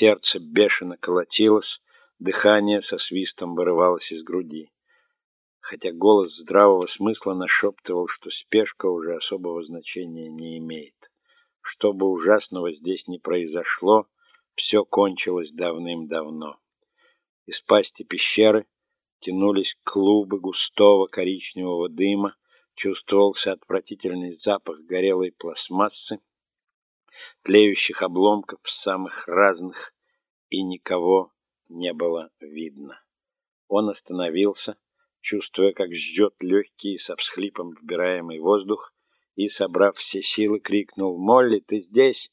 Сердце бешено колотилось, дыхание со свистом вырывалось из груди. Хотя голос здравого смысла нашептывал, что спешка уже особого значения не имеет. Что бы ужасного здесь ни произошло, все кончилось давным-давно. Из пасти пещеры тянулись клубы густого коричневого дыма, чувствовался отвратительный запах горелой пластмассы, тлеющих обломков самых разных, и никого не было видно. Он остановился, чувствуя, как ждет легкий со всхлипом вбираемый воздух, и, собрав все силы, крикнул «Молли, ты здесь?»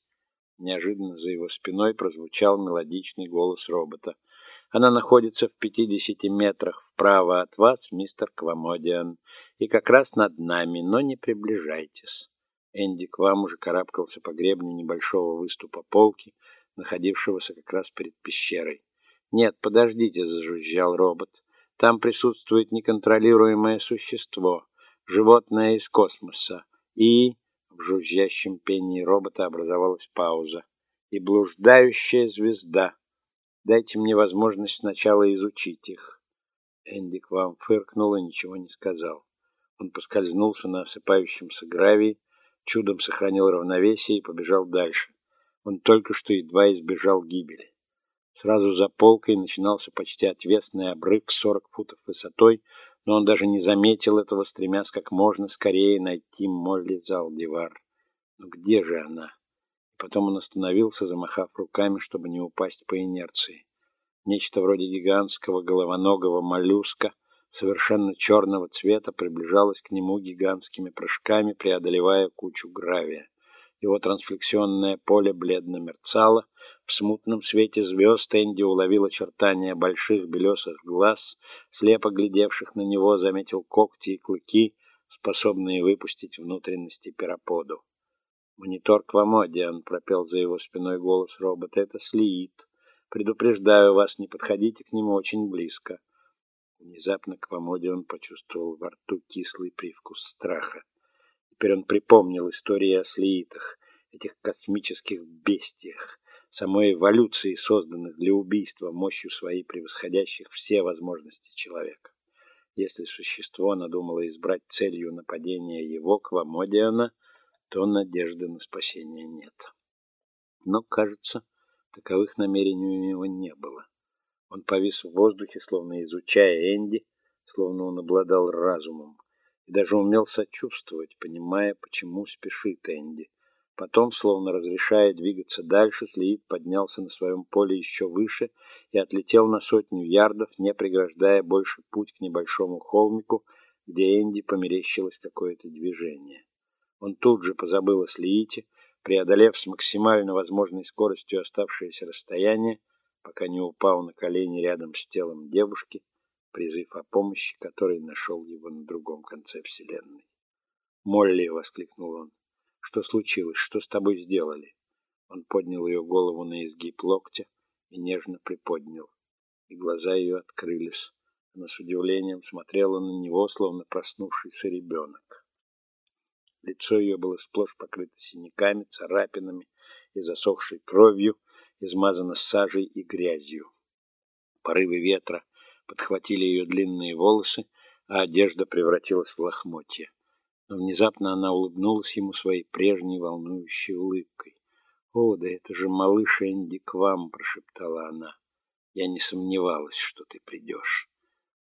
Неожиданно за его спиной прозвучал мелодичный голос робота. «Она находится в пятидесяти метрах вправо от вас, мистер Квамодиан, и как раз над нами, но не приближайтесь». Энди к вам уже карабкался по гребню небольшого выступа полки, находившегося как раз перед пещерой. «Нет, подождите», — зажужжал робот. «Там присутствует неконтролируемое существо, животное из космоса, и...» В жужжащем пении робота образовалась пауза. «И блуждающая звезда. Дайте мне возможность сначала изучить их». Энди к вам фыркнул и ничего не сказал. Он поскользнулся на осыпающемся гравии, чудом сохранил равновесие и побежал дальше. Он только что едва избежал гибели. Сразу за полкой начинался почти отвесный обрыв в 40 футов высотой, но он даже не заметил этого, стремясь как можно скорее найти Молли Залдивар. Но где же она? Потом он остановился, замахав руками, чтобы не упасть по инерции. Нечто вроде гигантского головоногого моллюска, совершенно черного цвета, приближалось к нему гигантскими прыжками, преодолевая кучу гравия. Его трансфлексионное поле бледно мерцало. В смутном свете звезд Энди уловил очертания больших белесых глаз, слепо глядевших на него, заметил когти и клыки, способные выпустить внутренности пироподу. «Монитор Квамодиан», — пропел за его спиной голос робота, — «это Слиит. Предупреждаю вас, не подходите к нему очень близко». Внезапно Квамодиан почувствовал во рту кислый привкус страха. Теперь он припомнил истории о слиитах, этих космических бестиях, самой эволюции, созданных для убийства мощью своей превосходящих все возможности человека. Если существо надумало избрать целью нападения его, Квамодиана, то надежды на спасение нет. Но, кажется, таковых намерений у него не было. Он повис в воздухе, словно изучая Энди, словно он обладал разумом и даже умел сочувствовать, понимая, почему спешит Энди. Потом, словно разрешая двигаться дальше, Слиит поднялся на своем поле еще выше и отлетел на сотню ярдов, не преграждая больше путь к небольшому холмику, где Энди померещилось какое-то движение. Он тут же позабыл о Слиите, преодолев с максимально возможной скоростью оставшееся расстояние, пока не упал на колени рядом с телом девушки, призыв о помощи, который нашел его на другом конце вселенной. «Молли!» — воскликнул он. «Что случилось? Что с тобой сделали?» Он поднял ее голову на изгиб локтя и нежно приподнял, и глаза ее открылись. Она с удивлением смотрела на него, словно проснувшийся ребенок. Лицо ее было сплошь покрыто синяками, царапинами и засохшей кровью, измазано сажей и грязью. Порывы ветра подхватили ее длинные волосы, а одежда превратилась в лохмотья. Но внезапно она улыбнулась ему своей прежней волнующей улыбкой. «О, да это же малыш Энди к вам!» — прошептала она. «Я не сомневалась, что ты придешь».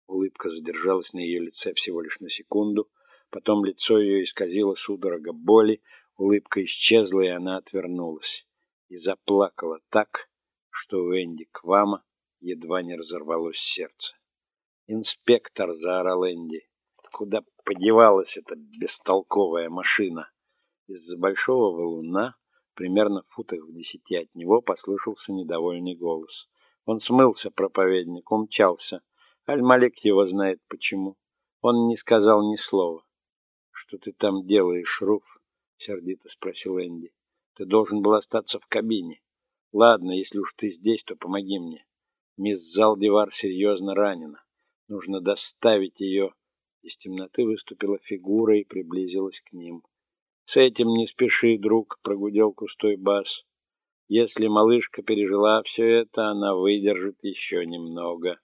Улыбка задержалась на ее лице всего лишь на секунду, потом лицо ее исказило судорога боли, улыбка исчезла, и она отвернулась. И заплакала так, что у Энди Квама едва не разорвалось сердце. «Инспектор!» — заорал Энди. «Куда подевалась эта бестолковая машина?» Из-за большого валуна, примерно в футах в десяти от него, послышался недовольный голос. Он смылся, проповедник, умчался. Аль-Малик его знает почему. Он не сказал ни слова. «Что ты там делаешь, Руф?» — сердито спросил Энди. «Ты должен был остаться в кабине. Ладно, если уж ты здесь, то помоги мне. Мисс Залдивар серьезно ранена. Нужно доставить ее. Из темноты выступила фигура и приблизилась к ним. «С этим не спеши, друг», — прогудел кустой бас. Если малышка пережила все это, она выдержит еще немного.